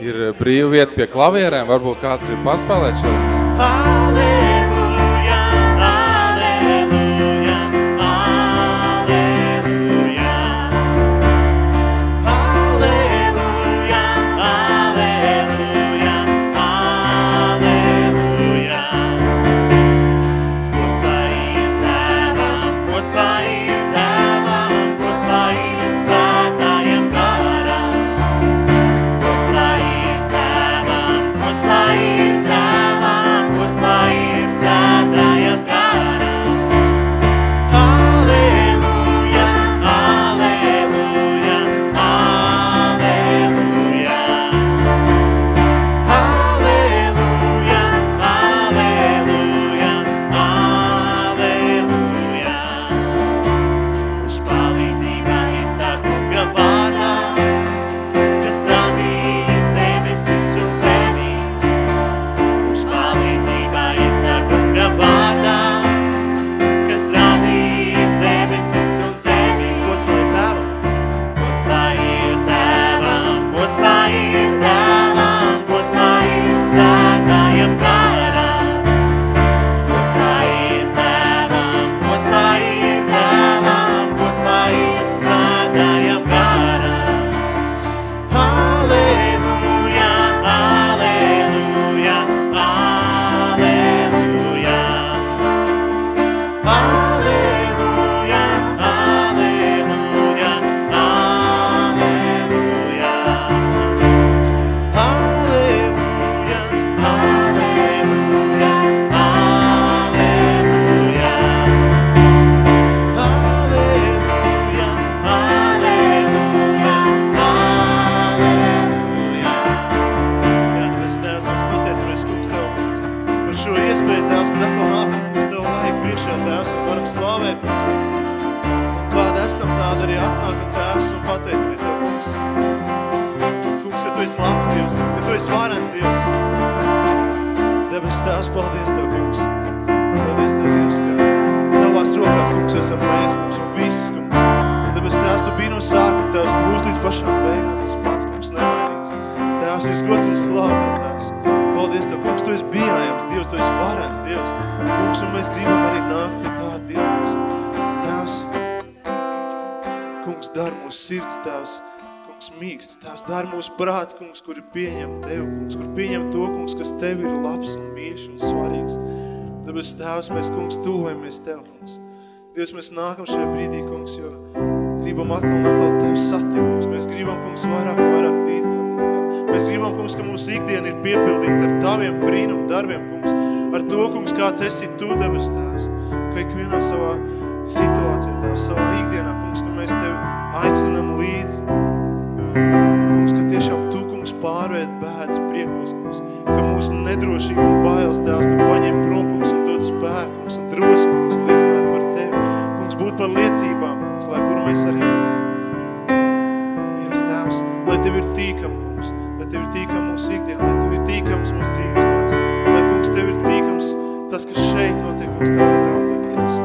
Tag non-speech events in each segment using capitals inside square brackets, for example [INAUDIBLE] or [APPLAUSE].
ir brīva vieta pie klavierēm, varbūt kāds grib paspēlēt šo. Aleluja, Varam slavēt, kungs. Un kāda esam, tāda arī atnākam, Tēvs, un pateicamies Tev, kungs. Kungs, ka Tu esi labs Dievs, ka Tu esi varens Dievs. Debes Tēvs, paldies Tev, kungs. Paldies Tev, Dievs, ka Tavās rokās, kungs, esam mēs, kungs, un viss, kungs. Debes Tēvs, Tu biji no sākuma, Tēvs, Tu būsi līdz pašām beigām, tas pats, kungs, nevainīgs. Tēvs, viss gods un slāv Tev, Tēvs. Paldies Tev, kungs, Tu esi bijājams Dievs, Tu esi varens Dievs. Kungs, un mēs gribam arī nākt pie tā Dievs. Tēvs, kungs, dar mūsu sirds, Tēvs, kungs, mīksts, Tēvs, dar mūsu prāts, kungs, kuri pieņem Tev, kungs, kur pieņem to, kungs, kas Tev ir labs un mīļš un svarīgs. Tāpēc, Tēvs, mēs, kungs, tuvojamies Tev, kungs. Dievs, mēs nākam šajā brīdī, kungs, jo gribam atkal un atkal Tev satikt, kungs. Mēs gribam, kungs, vairāk un vairāk Tev. Mēs gribam, kungs, ka mūsu ikdiena ir piepildīta ar Taviem brīnumu darbiem, kungs. Ar to, kungs, kāds esi Tu, debes Tēvs. Ka ikvienā savā situācijā, Tēvs, savā ikdienā, kungs, ka mēs Tev aicinam līdzi. Kungs, ka tiešām Tu, kungs, pārvērt bēdas priekos, kungs. Ka mūsu nedrošība un bailes, Tēvs, Tu paņem prom, kungs, un dod spēku, kungs, un drosmi, kungs, liecināt par Tevi. Kungs, būt par liecībām, kungs, lai kur mēs arī. Dievs, Tēvs, lai Tev ir tīkam, kungs, Tev ir tīkam mūsu ikdiena, lai Tev ir tīkams mūsu dzīves, Tēvs. Lai, kungs, Tev ir tīkams tas, kas šeit notiek, kungs, Tavā draudzē, Dievs.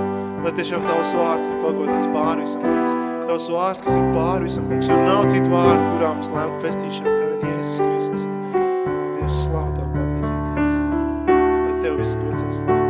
Lai tiešām Tavs vārds ir pagodināts pāri visam, kungs. Tavs vārds, kas ir pāri visam, kungs, jo nav citu vārdu, kurā mums lēmt festīšana, kā vien Jēzus Kristus. Dievs, slavu Tev pateicīt, Dievs. Lai Tev viss gods un slavu,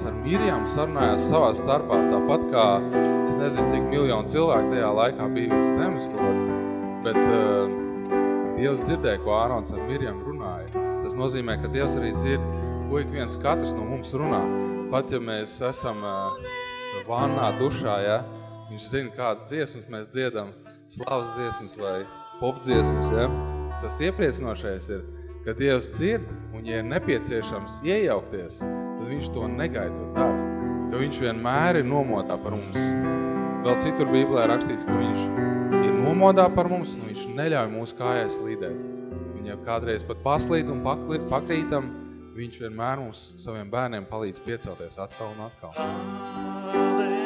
sarunājās savā starpā, tāpat kā es nezinu, cik miljonu cilvēku tajā laikā bija uz zemeslodes, bet uh, Dievs dzirdēja, ko Ārons ar Mirjam runāja. Tas nozīmē, ka Dievs arī dzird, ko ik viens katrs no mums runā. Pat ja mēs esam uh, vannā, dušā, ja, viņš zina, kādas dziesmas mēs dziedam, slavas dziesmas vai popdziesmas, ja. Tas iepriecinošais ir, ka Dievs dzird, un ja ir nepieciešams iejaukties, tad viņš to negaidot dara. Jo viņš vienmēr ir nomotā par mums. Vēl citur Bībelē rakstīts, ka viņš ir nomodā par mums, un viņš neļauj mūsu kājās slīdēt. Viņam kādreiz pat paslīd un paklīt, pakrītam, viņš vienmēr mums saviem bērniem palīdz piecelties atkal un atkal. Gods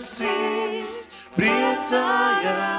sirds priecājās.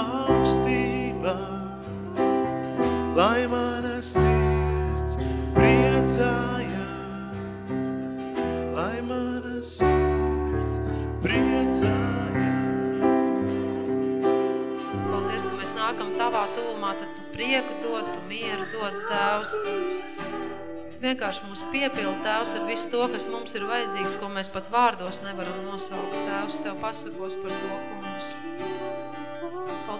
Dievam augstībā, lai mana sirds priecājās, lai mana sirds priecājās. Paldies, ka mēs nākam tavā tuvumā, tad tu prieku dod, tu mieru dod, Tēvs. Tu vienkārši mūs piepildi, Tēvs, ar visu to, kas mums ir vajadzīgs, ko mēs pat vārdos nevaram nosaukt, Tēvs. Tev pasakos par to, kungs.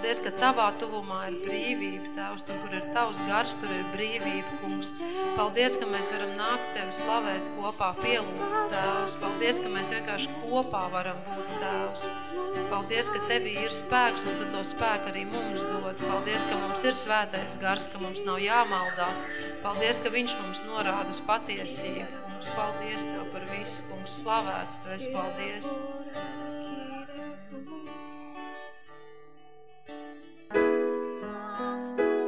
Paldies, ka tavā tuvumā ir brīvība, Tēvs. Tur, kur ir tavs gars, tur ir brīvība, kungs. Paldies, ka mēs varam nākt tevi slavēt kopā, pielūgt, Tēvs. Paldies, ka mēs vienkārši kopā varam būt, Tēvs. Paldies, ka Tevī ir spēks un Tu to spēku arī mums dod. Paldies, ka mums ir svētais gars, ka mums nav jāmaldās. Paldies, ka Viņš mums norāda uz patiesību. Mums paldies Tev par visu, kungs, slavēts Tu esi, paldies. Nāc tuvāk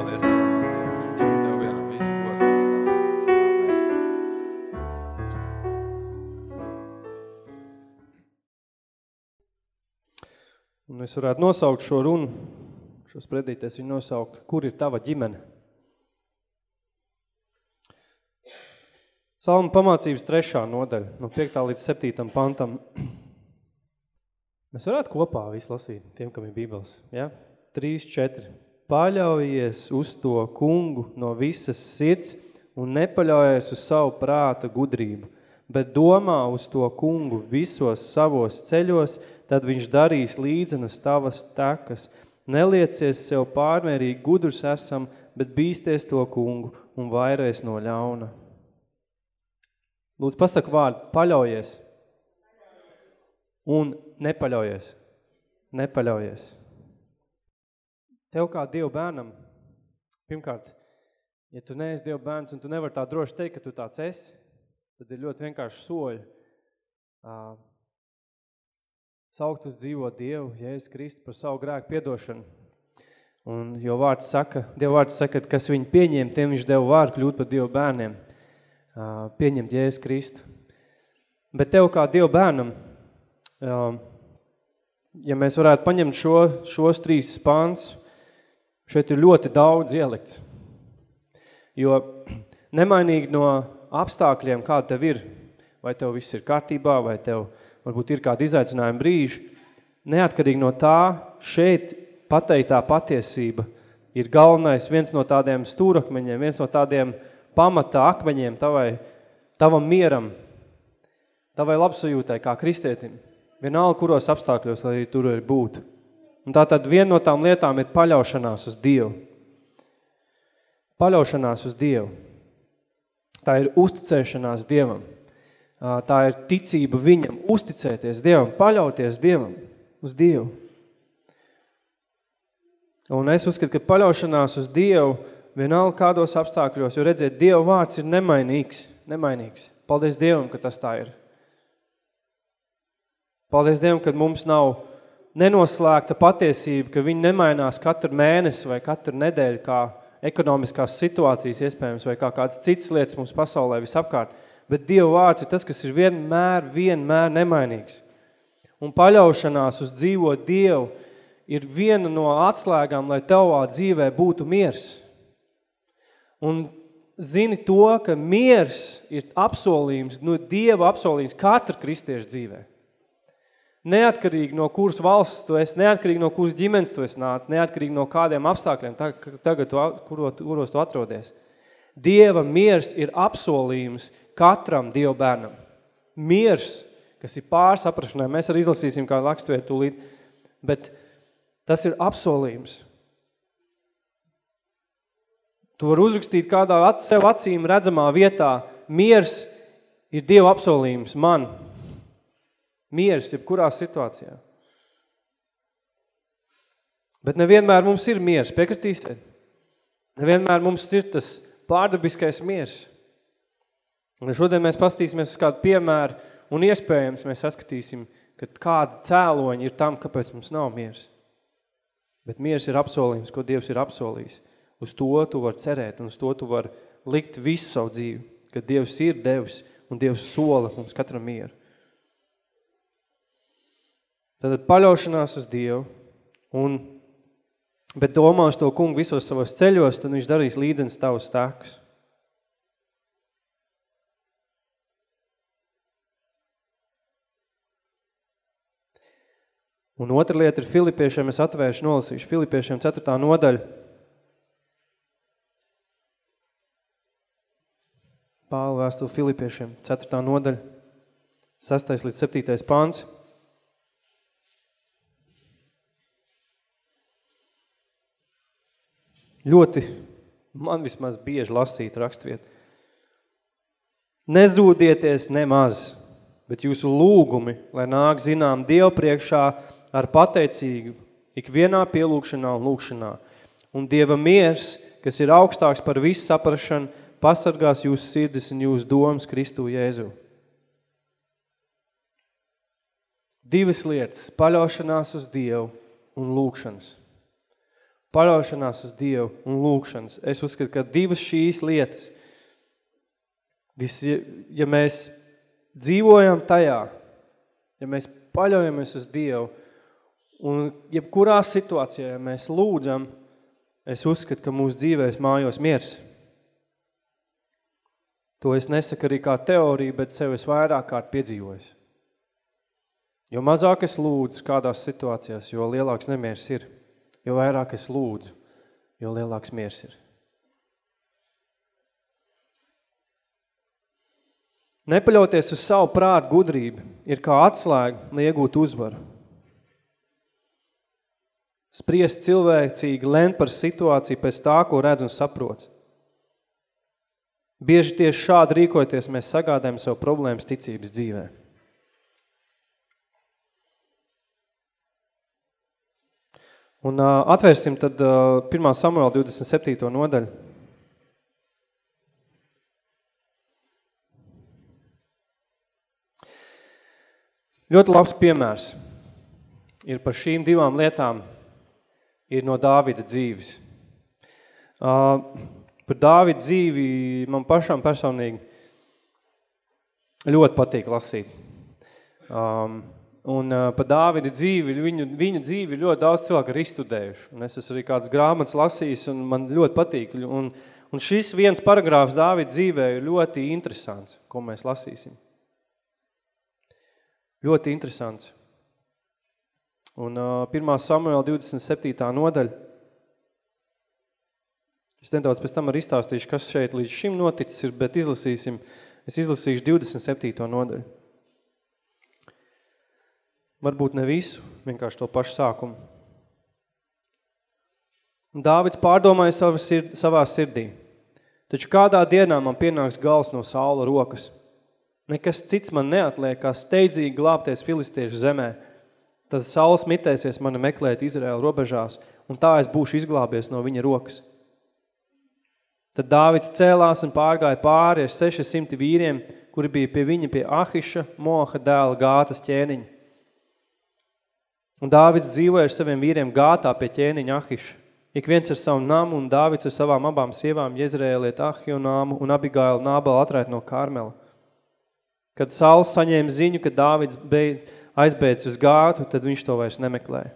Paldies Tev, Dievs. Tev vienam visu gods un slavu. Un es varētu nosaukt šo runu, šos predīties viņu nosaukt, kur ir tava ģimene? Salma pamācības trešā nodaļa, no 5. līdz 7. pantam. Mēs varētu kopā visu lasīt, tiem, kam ir bībeles. Ja? 3, 4. Paļaujies uz to kungu no visas sirds un nepaļaujies uz savu prāta gudrību, bet domā uz to kungu visos savos ceļos, tad viņš darīs līdzenas tavas tekas. Neliecies sev pārmērīgi gudrs esam, bet bīsties to kungu un vairais no ļauna. Lūdzu, pasaka vārdu, paļaujies. Un nepaļaujies. Nepaļaujies. Tev kā Dievu bērnam, pirmkārt, ja tu neesi Dievu bērns un tu nevari tā droši teikt, ka tu tāds esi, tad ir ļoti vienkārši soļi. Uh, saukt uz dzīvo Dievu, Jēzus Kristu par savu grēku piedošanu. Un jo vārds saka, Dieva vārds saka, ka kas viņu pieņem, tiem viņš deva vārdu kļūt par Dievu bērniem. Uh, pieņemt Jēzus Kristu. Bet tev kā Dievu bērnam, uh, ja mēs varētu paņemt šo, šos trīs pāns, šeit ir ļoti daudz ielikts. Jo nemainīgi no apstākļiem, kāda tev ir, vai tev viss ir kārtībā, vai tev varbūt ir kādi izaicinājumi brīži, neatkarīgi no tā, šeit pateiktā patiesība ir galvenais viens no tādiem stūrakmeņiem, viens no tādiem pamatā akmeņiem tavai, tavam mieram, tavai labsajūtai kā kristietim. Vienalga, kuros apstākļos, lai tur ir būt. Un tā tad viena no tām lietām ir paļaušanās uz Dievu. Paļaušanās uz Dievu. Tā ir uzticēšanās Dievam. Tā ir ticība viņam, uzticēties Dievam, paļauties Dievam, uz Dievu. Un es uzskatu, ka paļaušanās uz Dievu vienalga kādos apstākļos, jo redziet, Dieva vārds ir nemainīgs, nemainīgs. Paldies Dievam, ka tas tā ir. Paldies Dievam, ka mums nav nenoslēgta patiesība, ka viņi nemainās katru mēnesi vai katru nedēļu, kā ekonomiskās situācijas iespējams, vai kā kādas citas lietas mums pasaulē visapkārt. Bet Dieva vārds ir tas, kas ir vienmēr, vienmēr nemainīgs. Un paļaušanās uz dzīvo Dievu ir viena no atslēgām, lai tavā dzīvē būtu miers. Un zini to, ka miers ir apsolījums, no Dieva apsolījums katra kristieša dzīvē. Neatkarīgi no kuras valsts tu esi, neatkarīgi no kuras ģimenes tu esi nāc, neatkarīgi no kādiem apstākļiem tagad, tu, kuro, kuros tu atrodies. Dieva miers ir apsolījums katram Dieva bērnam. Miers, kas ir pārsaprašanai, mēs arī izlasīsim kā lakstvietu tūlīt, bet tas ir apsolījums. Tu vari uzrakstīt kādā sev acīm redzamā vietā, miers ir Dieva apsolījums man, Mieres, jebkurā situācijā. Bet nevienmēr mums ir miers, piekritīsiet? Nevienmēr mums ir tas pārdabiskais miers. Un šodien mēs pastīsimies uz kādu piemēru, un iespējams mēs saskatīsim, ka kāda cēloņa ir tam, kāpēc mums nav miers. Bet miers ir apsolījums, ko Dievs ir apsolījis. Uz to tu var cerēt, un uz to tu var likt visu savu dzīvi, ka Dievs ir devis, un Dievs sola mums katram mieru. Tad paļaušanās uz Dievu, un, bet domā uz to kungu visos savos ceļos, tad viņš darīs līdzenis tavus stākus. Un otra lieta ir Filipiešiem, es atvēršu, nolasīšu Filipiešiem 4. nodaļa. Pāla vēstuli Filipiešiem 4. nodaļa, 6. līdz 7. pāns. Ļoti, man vismaz bieži lasīt rakstviet. Nezūdieties nemaz, bet jūsu lūgumi, lai nāk zinām Dievu priekšā ar pateicīgu, ikvienā pielūkšanā un lūkšanā. Un Dieva miers, kas ir augstāks par visu saprašanu, pasargās jūsu sirdis un jūsu domas Kristu Jēzu. Divas lietas – paļaušanās uz Dievu un lūkšanas. Paļaušanās uz Dievu un lūkšanas. Es uzskatu, ka divas šīs lietas, vis, ja, mēs dzīvojam tajā, ja mēs paļaujamies uz Dievu un jebkurā situācijā, ja mēs lūdzam, es uzskatu, ka mūsu dzīvēs mājos miers. To es nesaku arī kā teoriju, bet sev es vairāk kārt piedzīvojis. Jo mazāk es lūdzu kādās situācijās, jo lielāks nemiers ir. Jo vairāk es lūdzu, jo lielāks miers ir. Nepaļauties uz savu prātu gudrību ir kā atslēga, lai iegūtu uzvaru. Spriest cilvēcīgi, lent par situāciju pēc tā, ko redz un saprots. Bieži tieši šādi rīkoties, mēs sagādājam sev problēmas ticības dzīvē. Un uh, atvērsim tad uh, 1. Samuela 27. nodaļu. Ļoti labs piemērs ir par šīm divām lietām ir no Dāvida dzīves. Uh, par Dāvida dzīvi man pašam personīgi ļoti patīk lasīt. Um, un uh, par Dāvida dzīvi, viņu, viņa dzīvi ļoti daudz cilvēku ir izstudējuši. Un es esmu arī kāds grāmatas lasījis un man ļoti patīk. Un, un šis viens paragrāfs Dāvida dzīvē ir ļoti interesants, ko mēs lasīsim. Ļoti interesants. Un uh, 1. Samuela 27. nodaļa. Es nedaudz pēc tam arī izstāstīšu, kas šeit līdz šim noticis ir, bet izlasīsim, es izlasīšu 27. nodaļu. Varbūt ne visu, vienkārši to pašu sākumu. Dāvids pārdomāja savā, sird, savā sirdī. Taču kādā dienā man pienāks gals no saula rokas. Nekas cits man neatliek, kā steidzīgi glābties filistiešu zemē. Tad saules mitēsies mani meklēt Izraēla robežās, un tā es būšu izglābies no viņa rokas. Tad Dāvids cēlās un pārgāja pāri ar 600 vīriem, kuri bija pie viņa pie Ahiša, Moha dēla gātas ķēniņa. Un Dāvids dzīvoja ar saviem vīriem gātā pie ķēniņa Ahiša. Ik viens ar savu namu un Dāvids ar savām abām sievām Jezrēliet Ahionāmu un Abigailu Nābalu atrēt no Kārmela. Kad Sauls saņēma ziņu, ka Dāvids beid, aizbēdz uz gātu, tad viņš to vairs nemeklēja.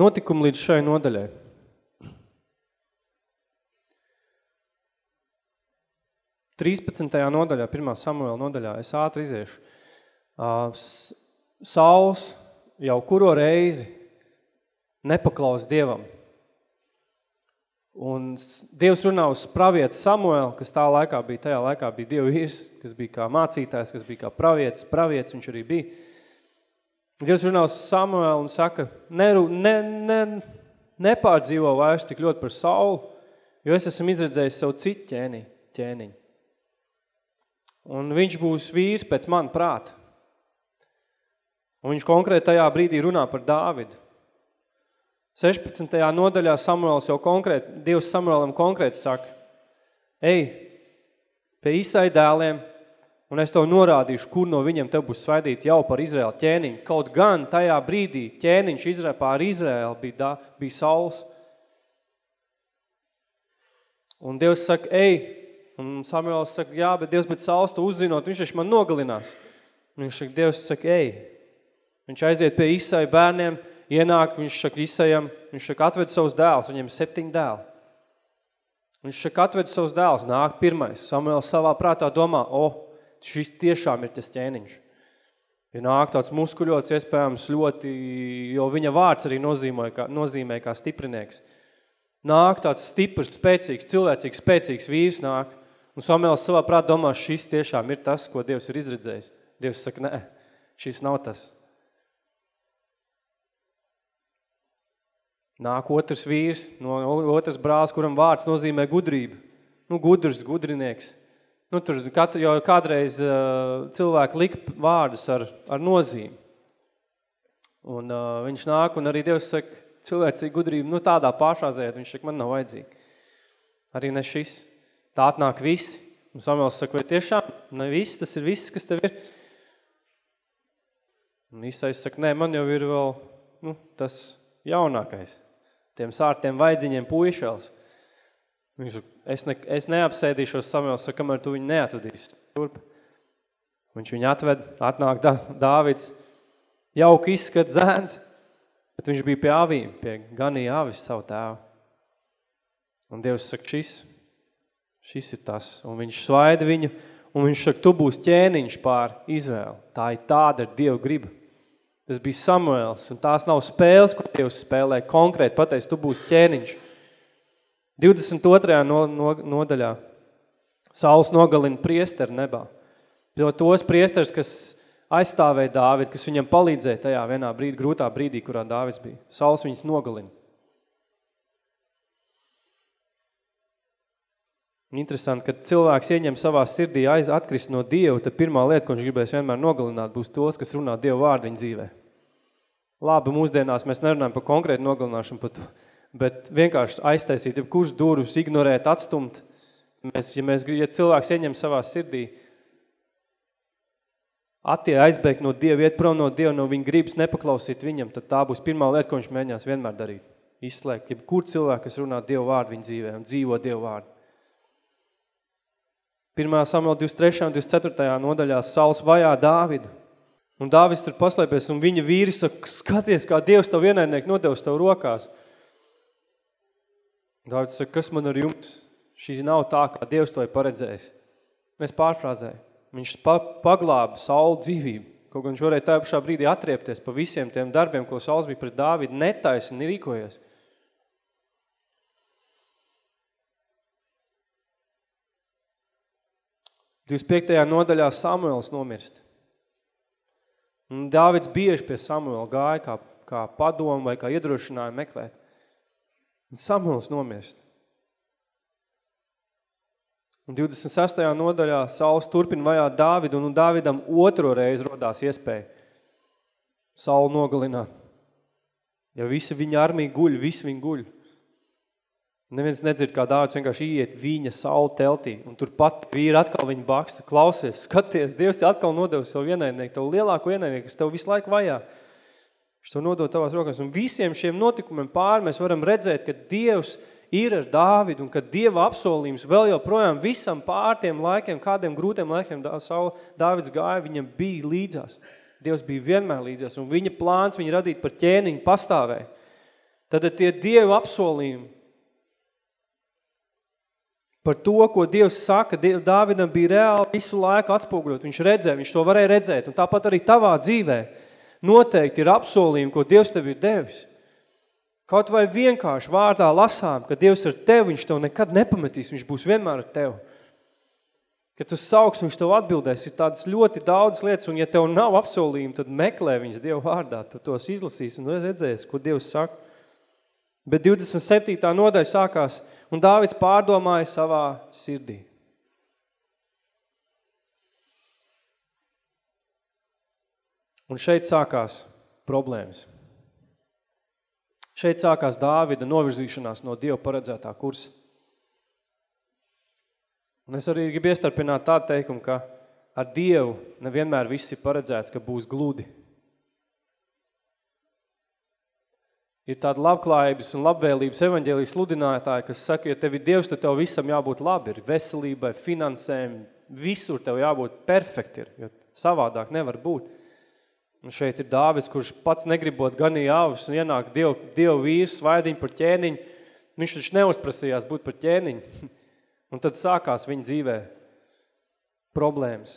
Notikumi līdz šai nodaļai. Trīspadsmitajā nodaļā, pirmā Samuela nodaļā, es ātri iziešu. Sauls jau kuro reizi nepaklaus Dievam. Un Dievs runā uz pravietu Samuelu, kas tā laikā bija, tajā laikā bija Dieva vīrs, kas bija kā mācītājs, kas bija kā pravietis, pravietis viņš arī bija. Dievs runā uz Samuelu un saka, neru, ne, ne, nepārdzīvo vairs tik ļoti par Saulu, jo es esmu izredzējis savu citu ķēni, ķēniņu. Un viņš būs vīrs pēc man prāta. Un viņš konkrēti tajā brīdī runā par Dāvidu. 16. nodaļā Samuels jau konkrēti, Dievs Samuelam konkrēti saka, ej, pie Isai dēliem, un es tev norādīšu, kur no viņiem tev būs svaidīt jau par Izraēlu ķēniņu. Kaut gan tajā brīdī ķēniņš Izraēl pār Izraēlu bija, da, bija Sauls. Un Dievs saka, ej, un Samuels saka, jā, bet Dievs, bet Sauls to uzzinot, viņš taču man nogalinās. Un viņš saka, Dievs saka, ej. Viņš aiziet pie Isai bērniem, ienāk, viņš saka Isajam, viņš saka, atved savus dēlus, viņam ir septiņi dēli. Viņš saka, atved savus dēlus, nāk pirmais. Samuels savā prātā domā, o, šis tiešām ir tas ķēniņš. Ja nāk tāds muskuļots, iespējams ļoti, jo viņa vārds arī nozīmē kā, nozīmē kā stiprinieks. Nāk tāds stiprs, spēcīgs, cilvēcīgs, spēcīgs vīrs nāk, un Samuels savā prātā domā, šis tiešām ir tas, ko Dievs ir izredzējis. Dievs saka, nē, Šis nav tas. Nāk otrs vīrs, no otrs brālis, kuram vārds nozīmē gudrību. Nu, gudrs, gudrinieks. Nu, tur katru, jau kādreiz uh, cilvēki lika vārdus ar, ar nozīmi. Un uh, viņš nāk, un arī Dievs saka, cilvēcīga gudrība, nu tādā pāršāzējot, viņš saka, man nav vajadzīga. Arī ne šis. Tā atnāk visi. Un Samuels saka, vai tiešām ne viss, tas ir viss, kas tev ir? Un Isais saka, nē, man jau ir vēl nu, tas jaunākais. Tiem sārtiem vaidziņiem puišels. Viņš saka, es, ne, es neapsēdīšos Samuels, saka, kamēr tu viņu neatvedīsi. Turp. Viņš viņu atved, atnāk da, Dāvids, jauki izskat zēns, bet viņš bija pie avīm, pie ganīja avis savu tēvu. Un Dievs saka, šis, šis ir tas. Un viņš svaida viņu, un viņš saka, tu būs ķēniņš pār Izvēlu. Tā ir tāda ir Dieva griba. Tas bija Samuels, un tās nav spēles, ko Dievs spēlē konkrēti pateicis, tu būsi ķēniņš. 22. No, no, nodaļā Sauls nogalina priesteru nebā. Jo tos priesters, kas aizstāvēja Dāvidu, kas viņam palīdzēja tajā vienā brīdī, grūtā brīdī, kurā Dāvids bija. Sauls viņus nogalina. Interesanti, kad cilvēks ieņem savā sirdī aiz atkrist no Dieva, tad pirmā lieta, ko viņš gribēs vienmēr nogalināt, būs tos, kas runā Dieva vārdu viņa dzīvē. Labi, mūsdienās mēs nerunājam par konkrētu nogalināšanu, pat, bet vienkārši aiztaisīt, kurš durvis ignorēt, atstumt. Mēs, ja, mēs, ja cilvēks ieņem savā sirdī, attie aizbēgt no Dieva, iet prom no Dieva, no viņa gribas nepaklausīt viņam, tad tā būs pirmā lieta, ko viņš mēģinās vienmēr darīt. Izslēgt, ja kur cilvēku, kas runā Dieva vārdu viņa dzīvē un dzīvo Dieva vārdu. 1. Samuela 23. un 24. nodaļā Sauls vajā Dāvidu. Un Dāvids tur paslēpies, un viņa vīri saka, skaties, kā Dievs tavu vienaidnieku nodevis tavu rokās. Dāvids saka, kas man ar jums? Šī nav tā, kā Dievs to ir paredzējis. Mēs pārfrāzējam. Viņš pa paglāba Saulu dzīvību. Kaut gan varēja tajā pašā brīdī atriepties pa visiem tiem darbiem, ko Sauls bija pret Dāvidu netaisni rīkojies. 25. nodaļā Samuels nomirst. Un Dāvids bieži pie Samuela gāja kā, kā padomu vai kā iedrošinājumu meklēt. Un Samuels nomirst. Un 26. nodaļā Sauls turpina vajāt Dāvidu, un Dāvidam otro reizi rodās iespēja Saulu nogalināt. Ja visi viņa armija guļ, visi viņi guļ. Neviens nedzird, kā Dāvids vienkārši iet viņa saula teltī, un turpat vīri atkal viņa baksta, klausies, skaties, Dievs atkal nodevis savu ienaidnieku, tavu lielāko ienaidnieku, kas tev visu laiku vajā. Viņš to nodod tavās rokās. Un visiem šiem notikumiem pāri mēs varam redzēt, ka Dievs ir ar Dāvidu, un ka Dieva apsolījums vēl joprojām visam pār tiem laikiem, kādiem grūtiem laikiem Dāvids gāja, viņam bija līdzās. Dievs bija vienmēr līdzās, un viņa plāns viņa radīt par ķēniņu pastāvēja. Tad tie Dieva apsolījumi, Par to, ko Dievs saka, Dāvidam bija reāli visu laiku atspoguļot. Viņš redzēja, viņš to varēja redzēt. Un tāpat arī tavā dzīvē noteikti ir apsolījumi, ko Dievs tev ir devis. Kaut vai vienkārši vārdā lasām, ka Dievs ar tevi, viņš tev nekad nepametīs, viņš būs vienmēr ar tevi. Kad tu sauks, viņš tev atbildēs, ir tādas ļoti daudzas lietas, un ja tev nav apsolījumi, tad meklē viņas Dievu vārdā, tu tos izlasīs un redzēs, ko Dievs saka. Bet 27. nodaļa sākās – un Dāvids pārdomāja savā sirdī. Un šeit sākās problēmas. Šeit sākās Dāvida novirzīšanās no Dieva paredzētā kursa. Un es arī gribu iestarpināt tādu teikumu, ka ar Dievu nevienmēr viss ir paredzēts, ka būs gludi. Ir tāda labklājības un labvēlības evaņģēlijas sludinātāji, kas saka, ja tev ir Dievs, tad tev visam jābūt labi, ir veselībai, finansēm, visur tev jābūt perfekti, ir, jo savādāk nevar būt. Un šeit ir Dāvids, kurš pats negribot ganīja āvis un ienāk Dievu, Dievu vīrs, svaidīņu par ķēniņu, viņš taču neuzprasījās būt par ķēniņu. [LAUGHS] Un tad sākās viņa dzīvē problēmas.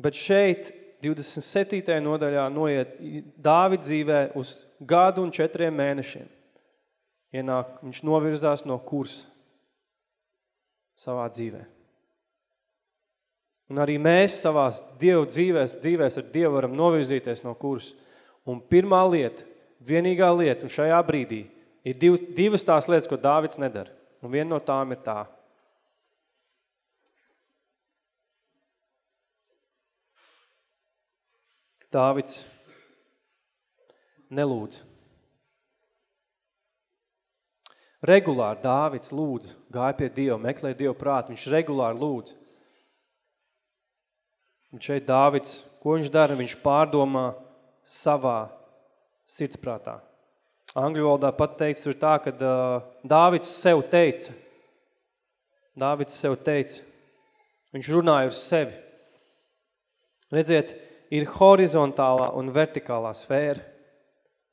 Bet šeit 27. nodaļā noiet Dāvid dzīvē uz gadu un četriem mēnešiem. Ienāk, viņš novirzās no kursa savā dzīvē. Un arī mēs savās Dievu dzīvēs, dzīvēs ar Dievu varam novirzīties no kursa. Un pirmā lieta, vienīgā lieta, un šajā brīdī, ir div, divas tās lietas, ko Dāvids nedara. Un viena no tām ir tā. Dāvids nelūdz. Regulāri Dāvids lūdz, gāja pie Dieva, meklēja Dievu prātu, viņš regulāri lūdz. Un šeit Dāvids, ko viņš dara? Viņš pārdomā savā sirdsprātā. Angļu valodā pat teica, ir tā, ka uh, Dāvids sev teica. Dāvids sev teica. Viņš runāja uz sevi. Redziet, ir horizontālā un vertikālā sfēra.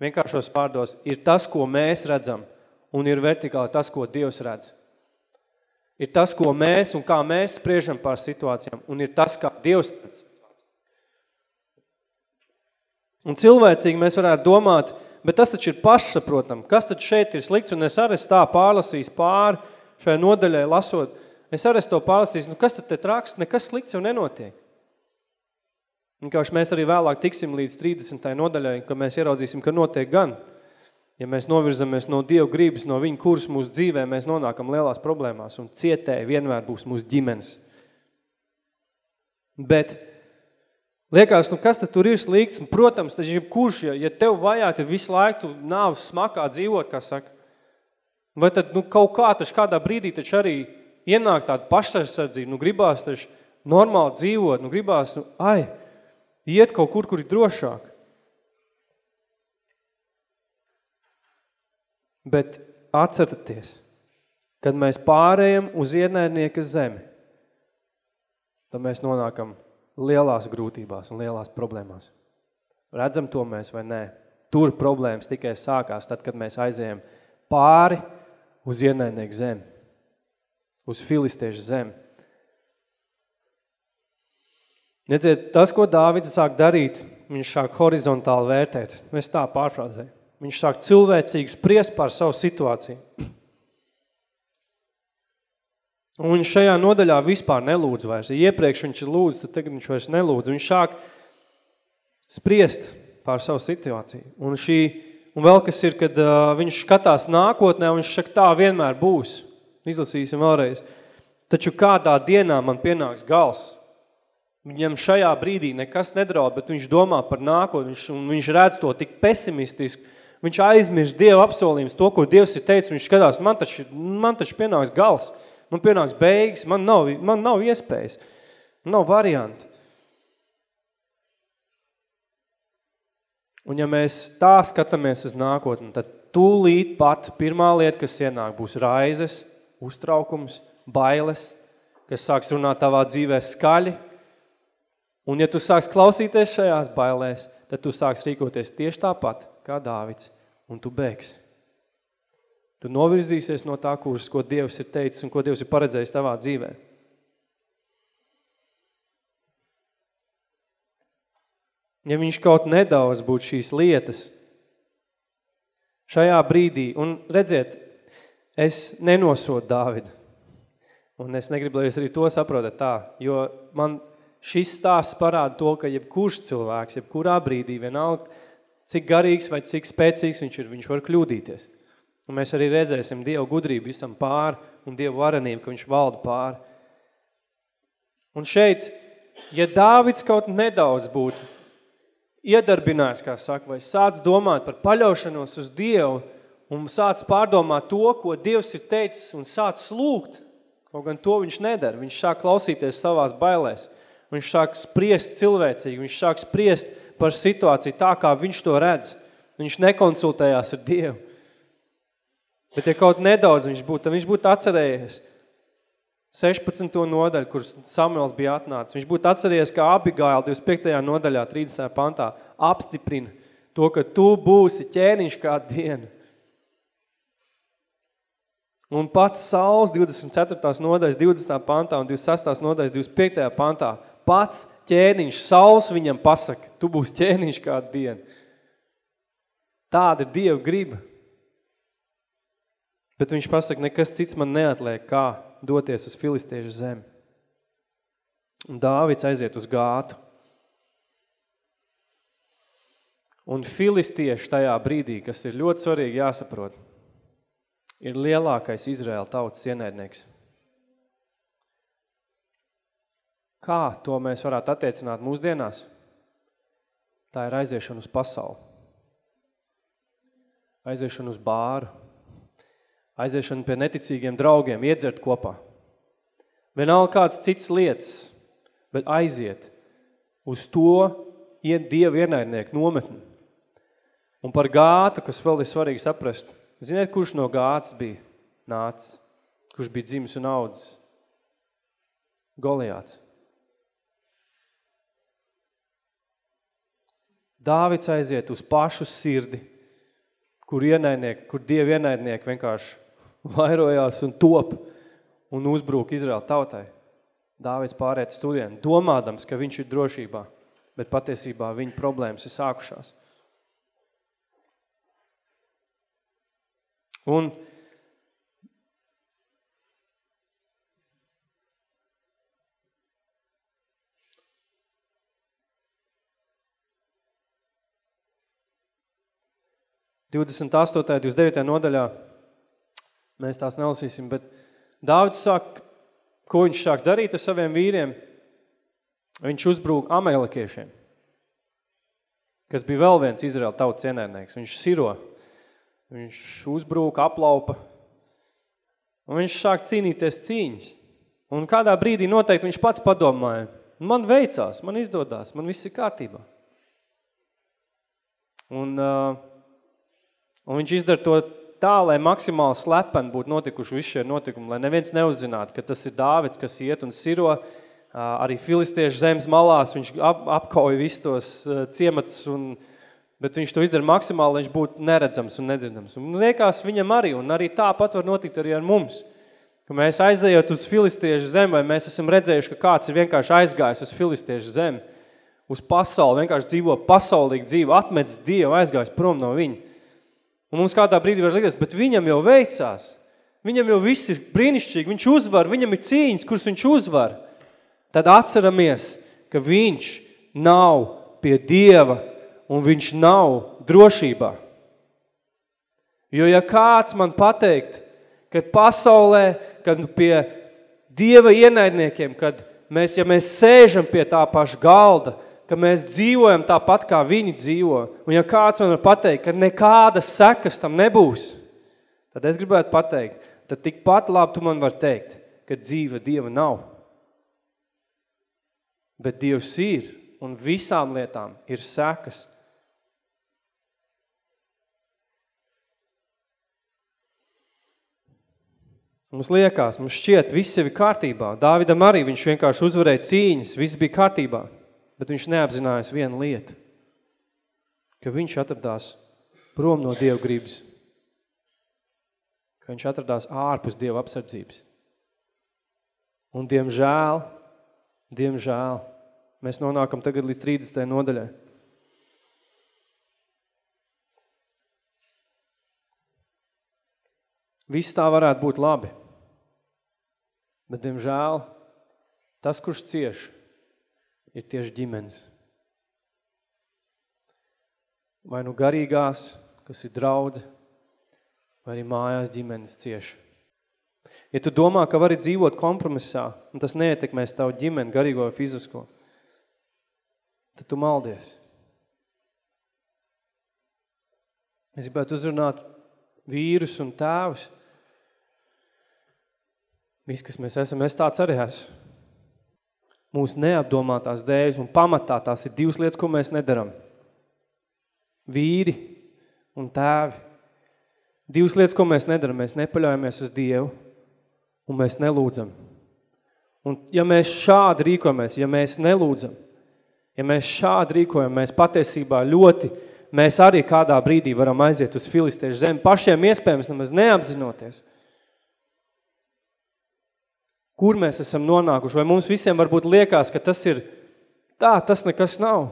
Vienkāršos pārdos ir tas, ko mēs redzam, un ir vertikāli tas, ko Dievs redz. Ir tas, ko mēs un kā mēs spriežam par situācijām, un ir tas, kā Dievs redz. Un cilvēcīgi mēs varētu domāt, bet tas taču ir pašsaprotam. Kas tad šeit ir slikts? Un es arī tā pārlasīs pāri šai nodaļai lasot. Es arī to pārlasīs, nu kas tad te traks? Nekas slikts jau nenotiek. Vienkārši mēs arī vēlāk tiksim līdz 30. nodaļai, ka mēs ieraudzīsim, ka notiek gan. Ja mēs novirzamies no Dieva gribas, no viņa kursa mūsu dzīvē, mēs nonākam lielās problēmās un cietēji vienmēr būs mūsu ģimenes. Bet liekas, nu kas tad tur ir slikts? Protams, taču kurš, ja, ja tev vajāt ir visu laiku tu nāvas smakā dzīvot, kā saka, vai tad nu, kaut kā taču kādā brīdī taču arī ienāk tāda pašsardzība, nu gribās taču normāli dzīvot, nu gribās, nu, ai, iet kaut kur, kur ir drošāk. Bet atceraties, kad mēs pārējam uz ienaidnieka zemi, tad mēs nonākam lielās grūtībās un lielās problēmās. Redzam to mēs vai nē? Tur problēmas tikai sākās tad, kad mēs aizējam pāri uz ienaidnieku zemi, uz filistiešu zemi. Nedziet, tas, ko Dāvids sāk darīt, viņš sāk horizontāli vērtēt. Es tā pārfrāzēju. Viņš sāk cilvēcīgi spriest par savu situāciju. Un viņš šajā nodaļā vispār nelūdz vairs. Iepriekš viņš ir lūdz, tad tagad viņš vairs nelūdz. Viņš sāk spriest par savu situāciju. Un, šī, un vēl kas ir, kad uh, viņš skatās nākotnē, un viņš saka, tā vienmēr būs. Izlasīsim vēlreiz. Taču kādā dienā man pienāks gals. Viņam šajā brīdī nekas nedraud, bet viņš domā par nākotni, un viņš redz to tik pesimistiski, viņš aizmirst Dieva apsolījums, to, ko Dievs ir teicis, viņš skatās, man taču, man taču pienāks gals, man pienāks beigas, man nav, man nav iespējas, nav varianti. Un ja mēs tā skatāmies uz nākotni, tad tūlīt pat pirmā lieta, kas ienāk, būs raizes, uztraukums, bailes, kas sāks runāt tavā dzīvē skaļi. Un ja tu sāks klausīties šajās bailēs, tad tu sāks rīkoties tieši tāpat, kā Dāvids, un tu bēgs. Tu novirzīsies no tā kursa, ko Dievs ir teicis un ko Dievs ir paredzējis tavā dzīvē. Ja viņš kaut nedaudz būtu šīs lietas, šajā brīdī, un redziet, es nenosodu Dāvidu, un es negribu, lai jūs arī to saprotat tā, jo man šis stāsts parāda to, ka jebkurš cilvēks, jebkurā brīdī, vienalga, cik garīgs vai cik spēcīgs viņš ir, viņš var kļūdīties. Un mēs arī redzēsim Dievu gudrību visam pāri un Dievu varenību, ka viņš valda pāri. Un šeit, ja Dāvids kaut nedaudz būtu iedarbinājis, kā saka, vai sāc domāt par paļaušanos uz Dievu un sāc pārdomāt to, ko Dievs ir teicis un sāc lūgt, kaut gan to viņš nedara. Viņš sāk klausīties savās bailēs. Viņš sāk spriest cilvēcīgi, viņš sāk spriest par situāciju tā, kā viņš to redz. Viņš nekonsultējās ar Dievu. Bet ja kaut nedaudz viņš būtu, tad viņš būtu atcerējies 16. nodaļu, kur Samuels bija atnācis. Viņš būtu atcerējies, kā Abigaila 25. nodaļā 30. pantā apstiprina to, ka tu būsi ķēniņš kādu dienu. Un pats Sauls 24. nodaļas 20. pantā un 26. nodaļas 25. pantā pats ķēniņš, Sauls viņam pasaka, tu būsi ķēniņš kādu dienu. Tāda ir Dieva griba. Bet viņš pasaka, nekas cits man neatliek, kā doties uz filistiešu zemi. Un Dāvids aiziet uz gātu. Un filistieši tajā brīdī, kas ir ļoti svarīgi jāsaprot, ir lielākais Izraēla tautas ienaidnieks. Kā to mēs varētu attiecināt mūsdienās? Tā ir aiziešana uz pasauli. Aiziešana uz bāru. Aiziešana pie neticīgiem draugiem, iedzert kopā. Vienalga kāds cits lietas, bet aiziet uz to iet Dievu ienaidnieku nometni. Un par gātu, kas vēl ir svarīgi saprast, ziniet, kurš no gātas bija nācis? Kurš bija dzimis un audzis? Goliāts. Dāvids aiziet uz pašu sirdi, kur ienaidnieki, kur dievi ienaidnieki vienkārši vairojās un top un uzbrūk Izraēla tautai. Dāvids pārēt studienu, domādams, ka viņš ir drošībā, bet patiesībā viņa problēmas ir sākušās. Un Divdesmit astotajā, 29. nodaļā mēs tās nelasīsim, bet Dāvids sāk, ko viņš sāk darīt ar saviem vīriem? Viņš uzbrūk amelekiešiem, kas bija vēl viens Izraela tautas ienaidnieks. Viņš siro, viņš uzbrūk, aplaupa, un viņš sāk cīnīties cīņas. Un kādā brīdī noteikti viņš pats padomāja, man veicās, man izdodās, man viss ir kārtībā. Un, uh, un viņš izdara to tā, lai maksimāli slepeni būtu notikuši visi šie notikumi, lai neviens neuzzinātu, ka tas ir Dāvids, kas iet un siro arī filistiešu zemes malās, viņš ap, apkauja visus tos ciematus, un, bet viņš to izdara maksimāli, lai viņš būtu neredzams un nedzirdams. Un liekas viņam arī, un arī tāpat var notikt arī ar mums. Ka mēs aizējot uz filistiešu zemi, vai mēs esam redzējuši, ka kāds ir vienkārši aizgājis uz filistiešu zemi, uz pasauli, vienkārši dzīvo pasaulīgi dzīvo, atmetis Dievu, aizgājis prom no viņa. Un mums kādā brīdī var likties, bet viņam jau veicās. Viņam jau viss ir brīnišķīgi, viņš uzvar, viņam ir cīņas, kuras viņš uzvar. Tad atceramies, ka viņš nav pie Dieva un viņš nav drošībā. Jo ja kāds man pateikt, kad pasaulē, kad pie Dieva ienaidniekiem, kad mēs, ja mēs sēžam pie tā paša galda, ka mēs dzīvojam tāpat, kā viņi dzīvo. Un ja kāds man var pateikt, ka nekādas sekas tam nebūs, tad es gribētu pateikt, tad tikpat labi tu man var teikt, ka dzīve Dieva nav. Bet Dievs ir, un visām lietām ir sekas. Mums liekas, mums šķiet, viss ir kārtībā. Dāvidam arī viņš vienkārši uzvarēja cīņas, viss bija kārtībā. Bet viņš neapzinājās vienu lietu, ka viņš atradās prom no Dieva gribas, ka viņš atradās ārpus Dieva apsardzības. Un diemžēl, diemžēl, mēs nonākam tagad līdz 30. nodaļai. Viss tā varētu būt labi, bet, diemžēl, tas, kurš cieši, ir tieši ģimenes. Vai nu garīgās, kas ir draudze, vai arī mājās ģimenes cieši. Ja tu domā, ka vari dzīvot kompromisā, un tas neietekmēs tavu ģimeni, garīgo vai fizisko, tad tu maldies. Es gribētu uzrunāt vīrus un tēvus. Viss, kas mēs esam, es tāds arī esmu mūsu neapdomātās dēļas, un pamatā tās ir divas lietas, ko mēs nedaram. Vīri un tēvi. Divas lietas, ko mēs nedaram, mēs nepaļaujamies uz Dievu, un mēs nelūdzam. Un ja mēs šādi rīkojamies, ja mēs nelūdzam, ja mēs šādi rīkojam, mēs patiesībā ļoti, mēs arī kādā brīdī varam aiziet uz filistiešu zemi, pašiem iespējams nemaz neapzinoties – kur mēs esam nonākuši, vai mums visiem varbūt liekas, ka tas ir tā, tas nekas nav.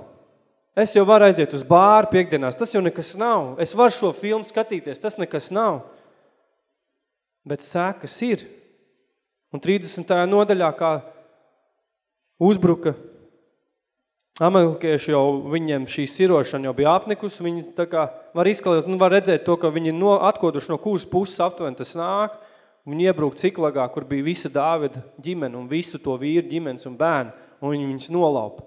Es jau varu aiziet uz bāru piekdienās, tas jau nekas nav. Es varu šo filmu skatīties, tas nekas nav. Bet sēkas ir. Un 30. nodaļā, kā uzbruka. Amalekieši jau viņiem šī sirošana jau bija apnikus, viņi tā kā var izklāt, nu var redzēt to, ka viņi no, atkoduši no kuras puses aptuveni tas nāk, viņi iebrūk ciklagā, kur bija visa Dāvida ģimene un visu to vīru ģimenes un bērnu, un viņi viņus nolaupa.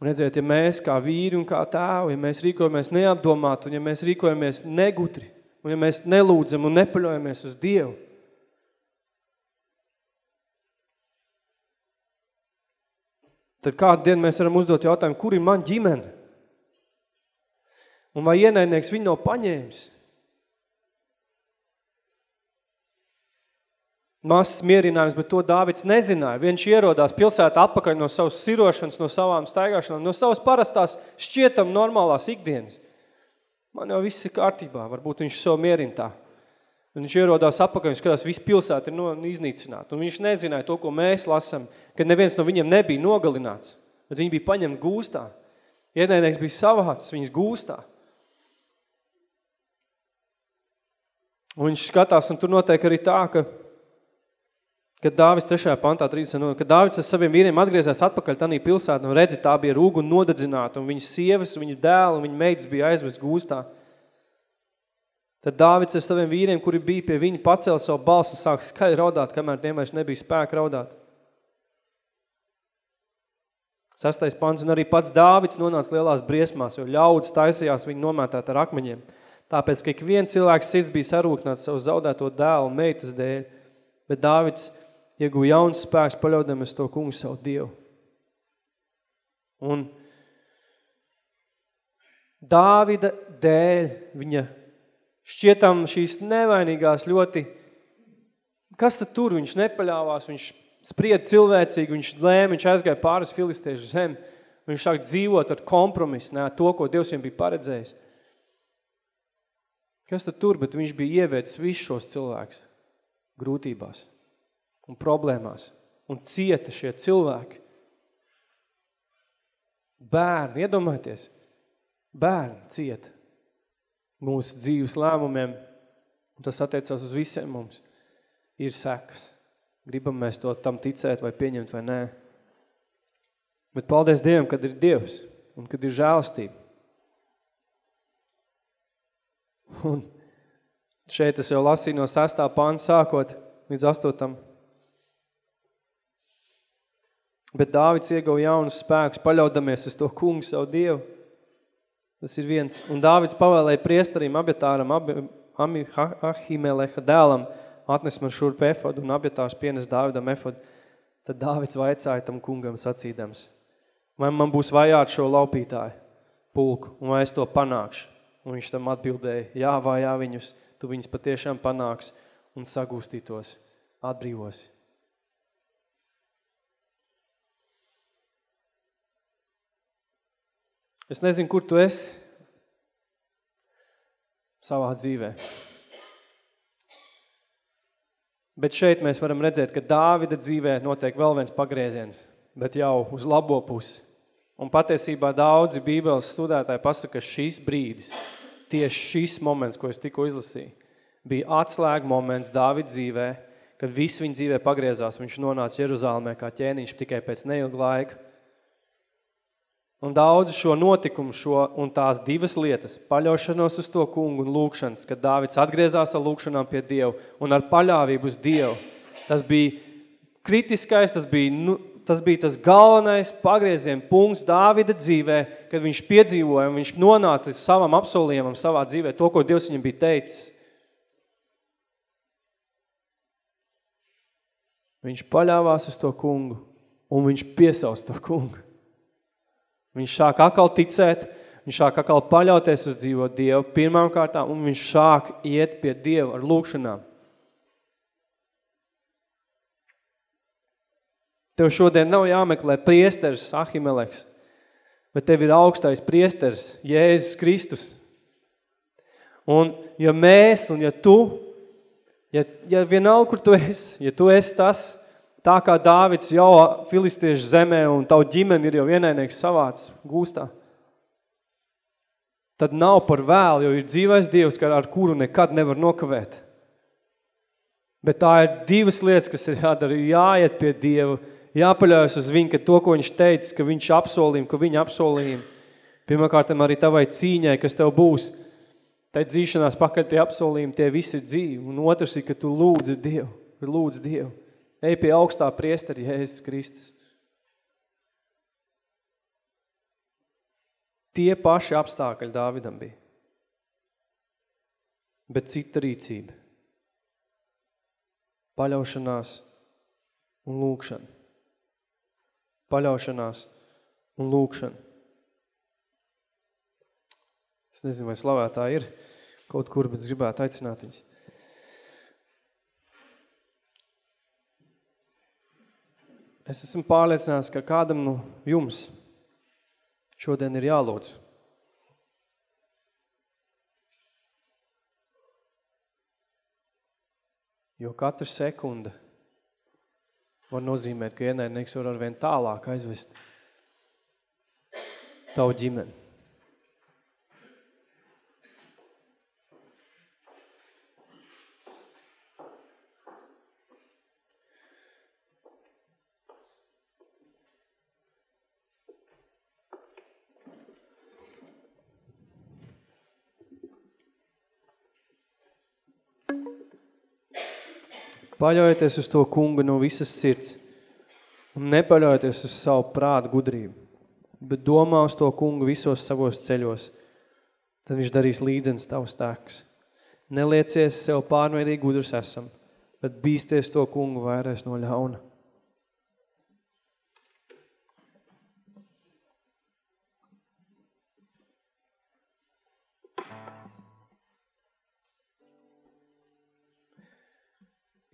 Un redziet, ja mēs kā vīri un kā tēvi, ja mēs rīkojamies neapdomāt, un ja mēs rīkojamies negutri, un ja mēs nelūdzam un nepaļojamies uz Dievu, tad kādu dienu mēs varam uzdot jautājumu, kur ir man ģimene? Un vai ienaidnieks viņu nav paņēmis? Mazs mierinājums, bet to Dāvids nezināja. Viņš ierodās pilsētā atpakaļ no savas sirošanas, no savām staigāšanām, no savas parastās šķietam normālās ikdienas. Man jau viss ir kārtībā, varbūt viņš savu mierina tā. Un viņš ierodās atpakaļ, viņš skatās, viss pilsēta ir no, iznīcināta. Un viņš nezināja to, ko mēs lasam, ka neviens no viņiem nebija nogalināts, bet viņi bija paņemti gūstā. Ienaidnieks bija savāds, viņas gūstā. Un viņš skatās, un tur notiek arī tā, ka, kad Dāvis 3. pantā 30, no, kad Dāvis ar saviem vīriem atgriezās atpakaļ tanī pilsētā, un redzi, tā bija rūga un nodedzināta, un viņas sievas, viņa dēli un viņa meitas bija aizvest gūstā. Tad Dāvids ar saviem vīriem, kuri bija pie viņa, pacēla savu balsu un sāk skaļi raudāt, kamēr tiem vairs nebija spēka raudāt. Sastais pants, un arī pats Dāvids nonāca lielās briesmās, jo ļaudis taisījās viņu nomētāt ar akmeņiem. Tāpēc, ka ik vien cilvēks sirds bija sarūknāts savu zaudēto dēlu meitas dēļ, bet Dāvids ieguva jauns spēks paļaudamies to kungu savu Dievu. Un Dāvida dēļ viņa šķietam šīs nevainīgās ļoti, kas tad tur viņš nepaļāvās, viņš spried cilvēcīgi, viņš lēma, viņš aizgāja pāris filistiešu zem, viņš sāk dzīvot ar kompromisu, ne, to, ko Dievs viņam bija paredzējis. Kas tad tur, bet viņš bija ievēdis visus šos cilvēkus grūtībās un problēmās un cieta šie cilvēki. Bērni, iedomājieties, bērni cieta mūsu dzīves lēmumiem, un tas attiecās uz visiem mums, ir sekas. Gribam mēs to tam ticēt vai pieņemt vai nē. Bet paldies Dievam, kad ir Dievs un kad ir žēlastība. Un šeit es jau lasīju no 6. pāna sākot līdz 8. Bet Dāvids ieguva jaunus spēkus, paļaudamies uz to kungu savu Dievu. Tas ir viens. Un Dāvids pavēlēja priestarim Abjatāram, Ami Ahimeleha dēlam, atnes man šurp efodu, un Abjatārs pienes Dāvidam efodu. Tad Dāvids vaicāja tam kungam sacīdams, vai man būs vajāt šo laupītāju pulku, un vai es to panākšu? Un viņš tam atbildēja, jā, vajā viņus, tu viņus patiešām panāks un sagūstītos, atbrīvosi. Es nezinu, kur tu esi savā dzīvē. Bet šeit mēs varam redzēt, ka Dāvida dzīvē notiek vēl viens pagrieziens, bet jau uz labo pusi. Un patiesībā daudzi bībeles studētāji pasaka, ka šis brīdis, tieši šis moments, ko es tikko izlasīju, bija atslēga moments Dāvida dzīvē, kad viss viņa dzīvē pagriezās. Viņš nonāca Jeruzālēmē kā ķēniņš tikai pēc neilga laika. Un daudz šo notikumu šo un tās divas lietas, paļaušanos uz to kungu un lūkšanas, kad Dāvids atgriezās ar lūkšanām pie Dievu un ar paļāvību uz Dievu, tas bija kritiskais, tas bija, nu, tas bija tas galvenais pagrieziena punkts Dāvida dzīvē, kad viņš piedzīvoja un viņš nonāca līdz savam apsolījumam savā dzīvē, to, ko Dievs viņam bija teicis. Viņš paļāvās uz to kungu un viņš piesauc to kungu. Viņš sāk atkal ticēt, viņš sāk atkal paļauties uz dzīvo Dievu pirmām kārtām, un viņš sāk iet pie Dieva ar lūkšanām. Tev šodien nav jāmeklē priesteris Ahimeleks, bet tev ir augstais priesteris Jēzus Kristus. Un ja mēs un ja tu, ja, ja vienalga, kur tu esi, ja tu esi tas, tā kā Dāvids jau filistiešu zemē un tavu ģimeni ir jau vienainieks savāds gūstā, tad nav par vēlu, jo ir dzīvais Dievs, ar kuru nekad nevar nokavēt. Bet tā ir divas lietas, kas ir jādara. Jāiet pie Dieva, jāpaļaujas uz viņu, ka to, ko viņš teica, ka viņš apsolījumi, ka viņa apsolījumi, pirmkārt arī tavai cīņai, kas tev būs, tai dzīšanās pakaļ tie apsolījumi, tie visi ir dzīvi. Un otrs ir, ka tu lūdzi Dievu, lūdzi Dievu. Ej pie augstā priestara Jēzus Kristus. Tie paši apstākļi Dāvidam bija. Bet cita rīcība. Paļaušanās un lūkšana. Paļaušanās un lūkšana. Es nezinu, vai slavētāji ir kaut kur, bet gribētu aicināt viņus. Es esmu pārliecināts, ka kādam no jums šodien ir jālūdz. Jo katra sekunda var nozīmēt, ka ienaidnieks var arvien tālāk aizvest tavu ģimeni. Paļaujieties uz to kungu no visas sirds un nepaļaujieties uz savu prātu gudrību, bet domā uz to kungu visos savos ceļos, tad viņš darīs līdzens tavs tēks. Neliecies sev pārmērīgi gudrs esam, bet bīsties to kungu vairēs no ļauna.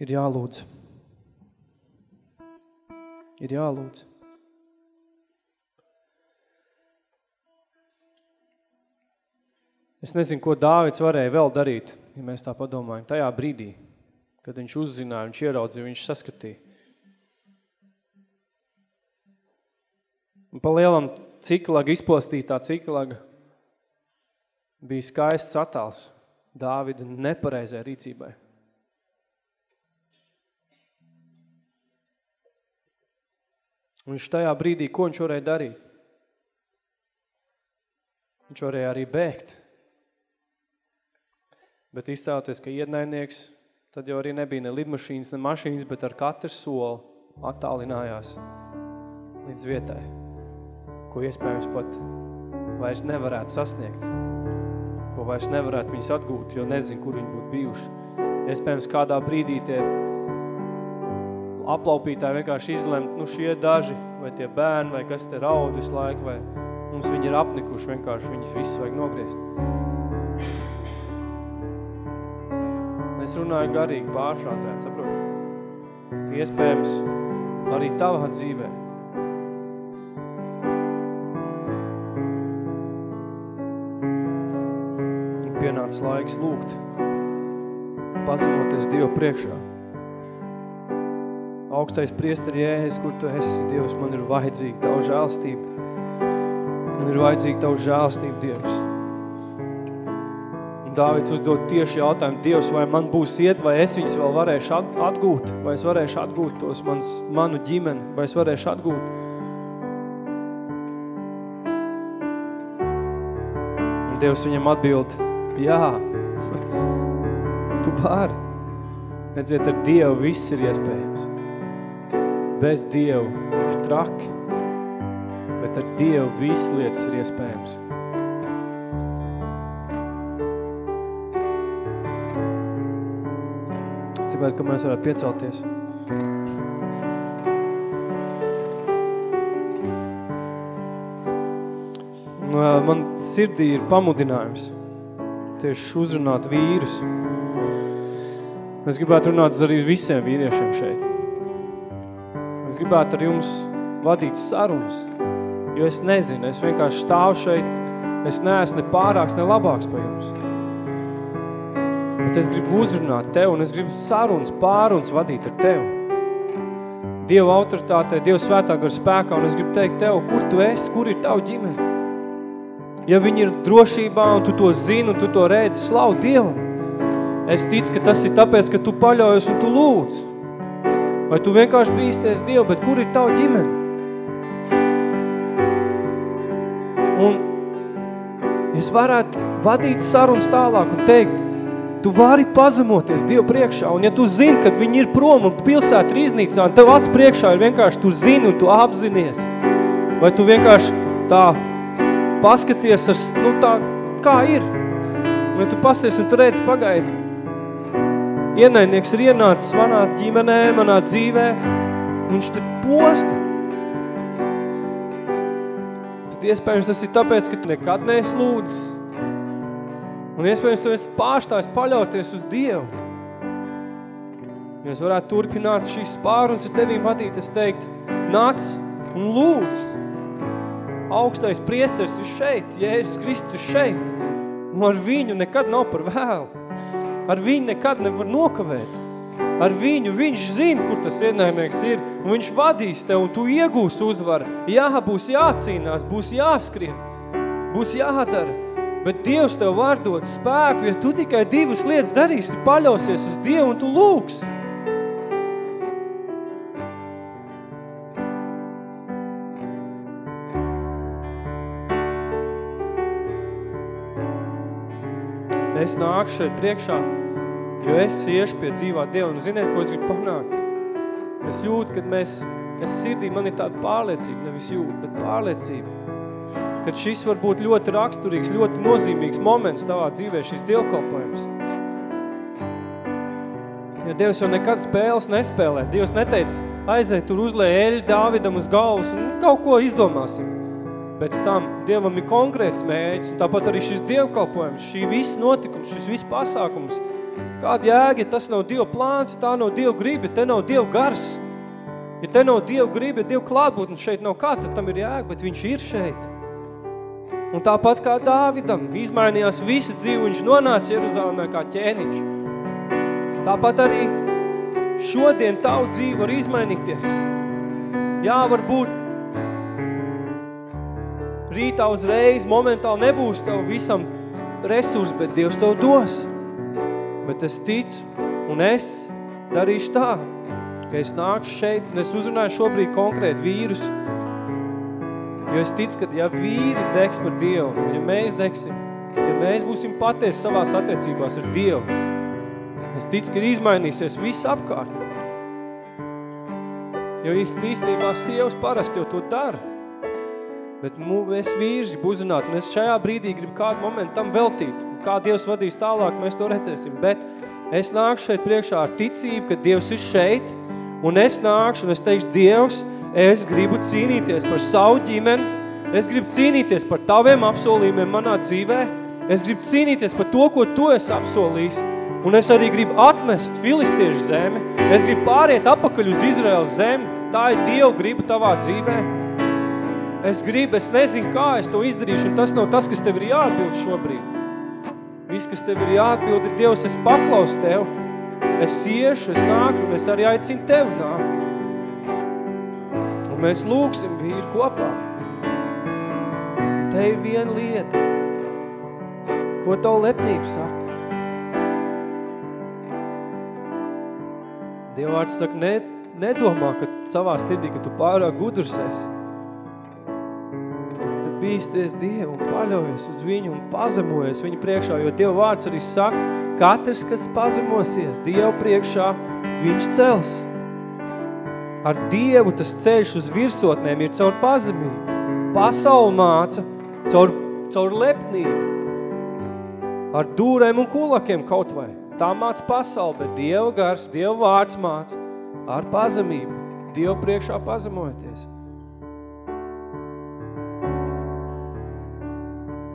Ir jālūdz. Ir jālūdz. Es nezinu, ko Dāvids varēja vēl darīt, ja mēs tā padomājam, tajā brīdī, kad viņš uzzināja, viņš ieraudzīja, viņš saskatīja. Un pa lielam ciklaga, izpostītā ciklaga bija skaists attēls Dāvida nepareizai rīcībai. Un viņš tajā brīdī, ko viņš varēja darīt? Viņš varēja arī bēgt. Bet izcēloties, ka ienaidnieks, tad jau arī nebija ne lidmašīnas, ne mašīnas, bet ar katru soli attālinājās līdz vietai, ko iespējams pat vairs nevarētu sasniegt, ko vairs nevarētu viņus atgūt, jo nezinu, kur viņi būtu bijuši. Iespējams, kādā brīdī tie aplaupītāji vienkārši izlemt, nu šie daži, vai tie bērni, vai kas te raud visu laiku, vai mums viņi ir apnikuši, vienkārši viņus visus vajag nogriezt. Es runāju garīgi pārfrāzēt, saprotu? Iespējams arī tavā dzīvē ir pienācis laiks lūgt, pazemoties Dievu priekšā augstais priesteri Jēzus, kur tu esi, Dievs, man ir vajadzīga tavu žēlstību. Man ir vajadzīga tavu žēlstību, Dievs. Un Dāvids uzdod tieši jautājumu, Dievs, vai man būs iet, vai es viņus vēl varēšu atgūt, vai es varēšu atgūt tos mans, manu ģimeni, vai es varēšu atgūt. Dievs viņam atbild, jā, [LAUGHS] tu vari. Redziet, ar Dievu viss ir iespējams bez Dievu ir traki, bet ar Dievu viss lietas ir iespējams. Es gribētu, ka mēs varētu piecelties. Man sirdī ir pamudinājums tieši uzrunāt vīrus. Es gribētu runāt arī visiem vīriešiem šeit. Gribētu ar jums vadīt sarunas, jo es nezinu, es vienkārši stāvu šeit, es neesmu ne pārāks, ne labāks par jums. Bet es gribu uzrunāt tev, un es gribu sarunas, pārunas vadīt ar tevi. Dieva autoritātē, Dieva svētā gar spēkā, un es gribu teikt tev, kur tu esi, kur ir tavu ģimene. Ja viņi ir drošībā, un tu to zini, un tu to redzi, slavu Dievam. Es ticu, ka tas ir tāpēc, ka tu paļaujies un tu lūdz. Vai tu vienkārši bīsties Dievu, bet kur ir tava ģimene? Un es varētu vadīt sarunas tālāk un teikt, tu vari pazemoties Dievu priekšā, un ja tu zini, kad viņi ir prom un pilsēta ir iznīcināta, tev acs priekšā ir vienkārši tu zini un tu apzinies, vai tu vienkārši tā paskaties, ar, nu tā, kā ir, un ja tu pasies un tu redzi pagaidi, ienaidnieks ir ienācis manā ģimenē, manā dzīvē, viņš te posta, tad iespējams tas ir tāpēc, ka tu nekad neesi lūdzis. Un iespējams tu esi pārstājis paļauties uz Dievu. Ja es varētu turpināt šīs pārunas ar tevīm vadīt, es teikt, nāc un lūdz. Augstais priesteris ir šeit, Jēzus Kristus ir šeit. Un ar viņu nekad nav par vēlu. Ar viņu nekad nevar nokavēt. Ar viņu viņš zina, kur tas ienaidnieks ir, un viņš vadīs tev, un tu iegūsi uzvaru. Jā, būs jācīnās, būs jāskrien, būs jādara. Bet Dievs tev var dot spēku, ja tu tikai divas lietas darīsi, paļausies uz Dievu un tu lūgs. Es nāku šeit priekšā, jo es iešu pie dzīvā Dieva, un ziniet, ko es gribu panākt? Es jūtu, kad mēs, es sirdī, man ir tāda pārliecība, nevis jūt, bet pārliecība, kad šis var būt ļoti raksturīgs, ļoti nozīmīgs moments tavā dzīvē, šis dievkalpojums. Jo Dievs jau nekad spēles nespēlē. Dievs neteica, aizēj tur uzlē eļu Dāvidam uz galvas un kaut ko izdomāsim. Pēc tam Dievam ir konkrēts mēģis, un tāpat arī šis dievkalpojums, šī viss notikums, šis viss pasākums. Kāda jēga, ja tas nav Dieva plāns, ja tā nav Dieva griba, ja te nav Dieva gars. Ja te nav Dieva griba, ja Dieva klātbūtne šeit nav kā, tad tam ir jēga, bet viņš ir šeit. Un tāpat kā Dāvidam, izmainījās visa dzīve, viņš nonāca Jeruzalemē kā ķēniņš. Tāpat arī šodien tavu dzīve var izmainīties. Jā, varbūt rītā uzreiz momentāli nebūs tev visam resursi, bet Dievs tev dos. Bet es ticu, un es darīšu tā, ka es nākšu šeit, un es uzrunāju šobrīd konkrēti vīrus, jo es ticu, ka ja vīri degs par Dievu, ja mēs degsim, ja mēs būsim patiesi savās attiecībās ar Dievu, es ticu, ka izmainīsies viss apkārt. Jo īstenībā sievas parasti jau to dara. Bet mēs vīri grib uzzināt, un es šajā brīdī gribu kādu momentu tam veltīt. Un kā Dievs vadīs tālāk, mēs to redzēsim. Bet es nākšu šeit priekšā ar ticību, ka Dievs ir šeit, un es nākšu, un es teikšu, Dievs, es gribu cīnīties par savu ģimeni, es gribu cīnīties par taviem apsolījumiem manā dzīvē, es gribu cīnīties par to, ko tu esi apsolījis, un es arī gribu atmest filistiešu zemi, es gribu pāriet apakaļ uz Izraels zemi, tā ir Dieva griba tavā dzīvē. Es gribu, es nezinu, kā es to izdarīšu, un tas nav tas, kas tev ir jāatbild šobrīd. Viss, kas tev ir jāatbild, ir Dievs, es paklausu tev. Es iešu, es nākšu, un es arī aicinu tev nākt. Un mēs lūksim vīri kopā. Un te ir viena lieta, ko tavu lepnība saka. Dievvārds saka, ne, nedomā, ka savā sirdī, ka tu pārāk gudrs esi bīsties Dievu un paļaujies uz viņu un pazemojies viņu priekšā, jo Dieva vārds arī saka, katrs, kas pazemosies Dievu priekšā, viņš cels. Ar Dievu tas ceļš uz virsotnēm ir caur pazemību. Pasauli māca caur, caur lepnību. Ar dūrēm un kulakiem kaut vai. Tā māca pasauli, bet Dieva gars, Dieva vārds māca ar pazemību. Dievu priekšā pazemojoties.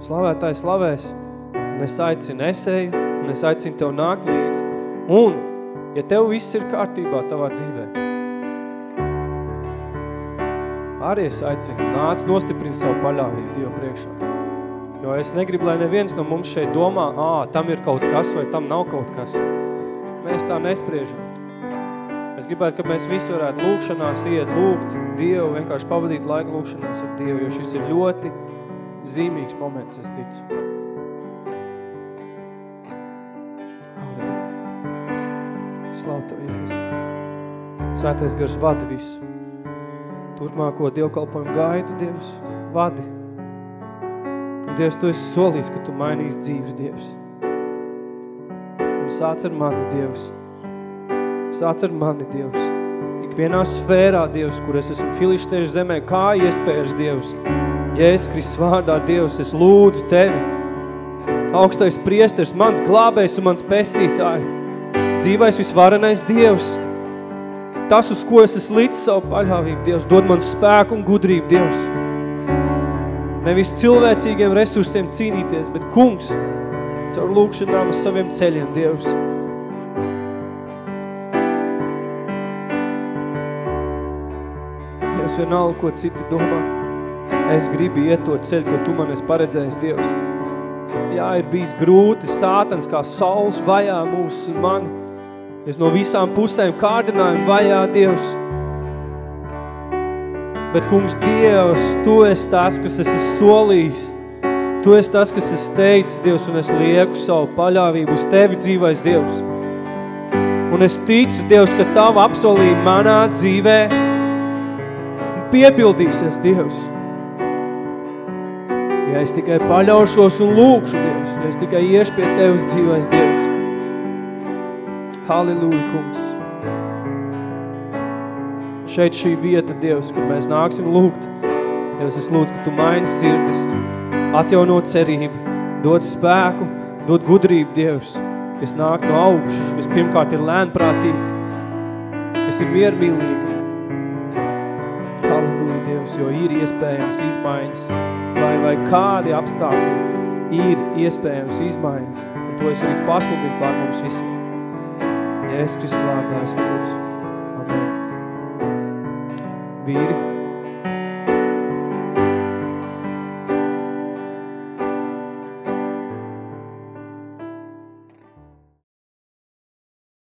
Slavētājs slavēs, un es aicinu esēju, un es aicinu tev nākt līdzi. Un, ja tev viss ir kārtībā tavā dzīvē, arī es aicinu, nāc nostiprini savu paļāvību Dievu priekšā. Jo es negribu, lai neviens no mums šeit domā, ā, tam ir kaut kas vai tam nav kaut kas. Mēs tā nespriežam. Es gribētu, ka mēs visi varētu lūkšanās iet, lūgt Dievu, vienkārši pavadīt laiku lūkšanās ar Dievu, jo šis ir ļoti zīmīgs moments, es ticu. Tev, Jēzus. Svētais gars vada visu. Turpmāko dievkalpojumu gaidu, Dievs, vadi. Dievs, Tu esi solījis, ka Tu mainīsi dzīves, Dievs. Un sāc ar mani, Dievs. Sāc ar mani, Dievs. Ikvienā sfērā, Dievs, kur es esmu filištiešu zemē, kā iespējas, Dievs. Jēzus Kristus vārdā, Dievs, es lūdzu Tevi. Augstais priesters, mans glābējs un mans pestītāji. Dzīvais visvarenais Dievs. Tas, uz ko es esmu līdz savu paļāvību, Dievs, dod man spēku un gudrību, Dievs. Nevis cilvēcīgiem resursiem cīnīties, bet kungs, caur lūkšanām uz saviem ceļiem, Dievs. Dievs, vienalga, ko citi domā. Es gribu iet to ceļu, ko Tu man esi paredzējis, Dievs. Jā, ir bijis grūti, sātans kā saules vajā mūs un mani. Es no visām pusēm kārdinājumu vajā, Dievs. Bet, kungs, Dievs, Tu esi tas, kas esi solījis. Tu esi tas, kas esi teicis, Dievs, un es lieku savu paļāvību uz Tevi dzīvais, Dievs. Un es ticu, Dievs, ka Tava apsolījuma manā dzīvē piepildīsies, Dievs. Ja es tikai paļaušos un lūkšu, Dievs, ja es tikai iešu pie Tevis dzīvais, Dievs. Halleluja, kungs. Šeit šī vieta, Dievs, kur mēs nāksim lūgt. Dievs, es lūdzu, ka Tu maini sirdis, atjauno cerību, dod spēku, dod gudrību, Dievs, kas nāk no augšas, kas pirmkārt ir lēnprātīgi, kas ir miermīlīgi. Dievs, jo ir iespējams izmaiņas, vai, vai kādi apstākļi ir iespējams izmaiņas, un to es arī pasludinu pār mums visiem. Jēzus Kristus vārdā es lūdzu. Amen. Vīri,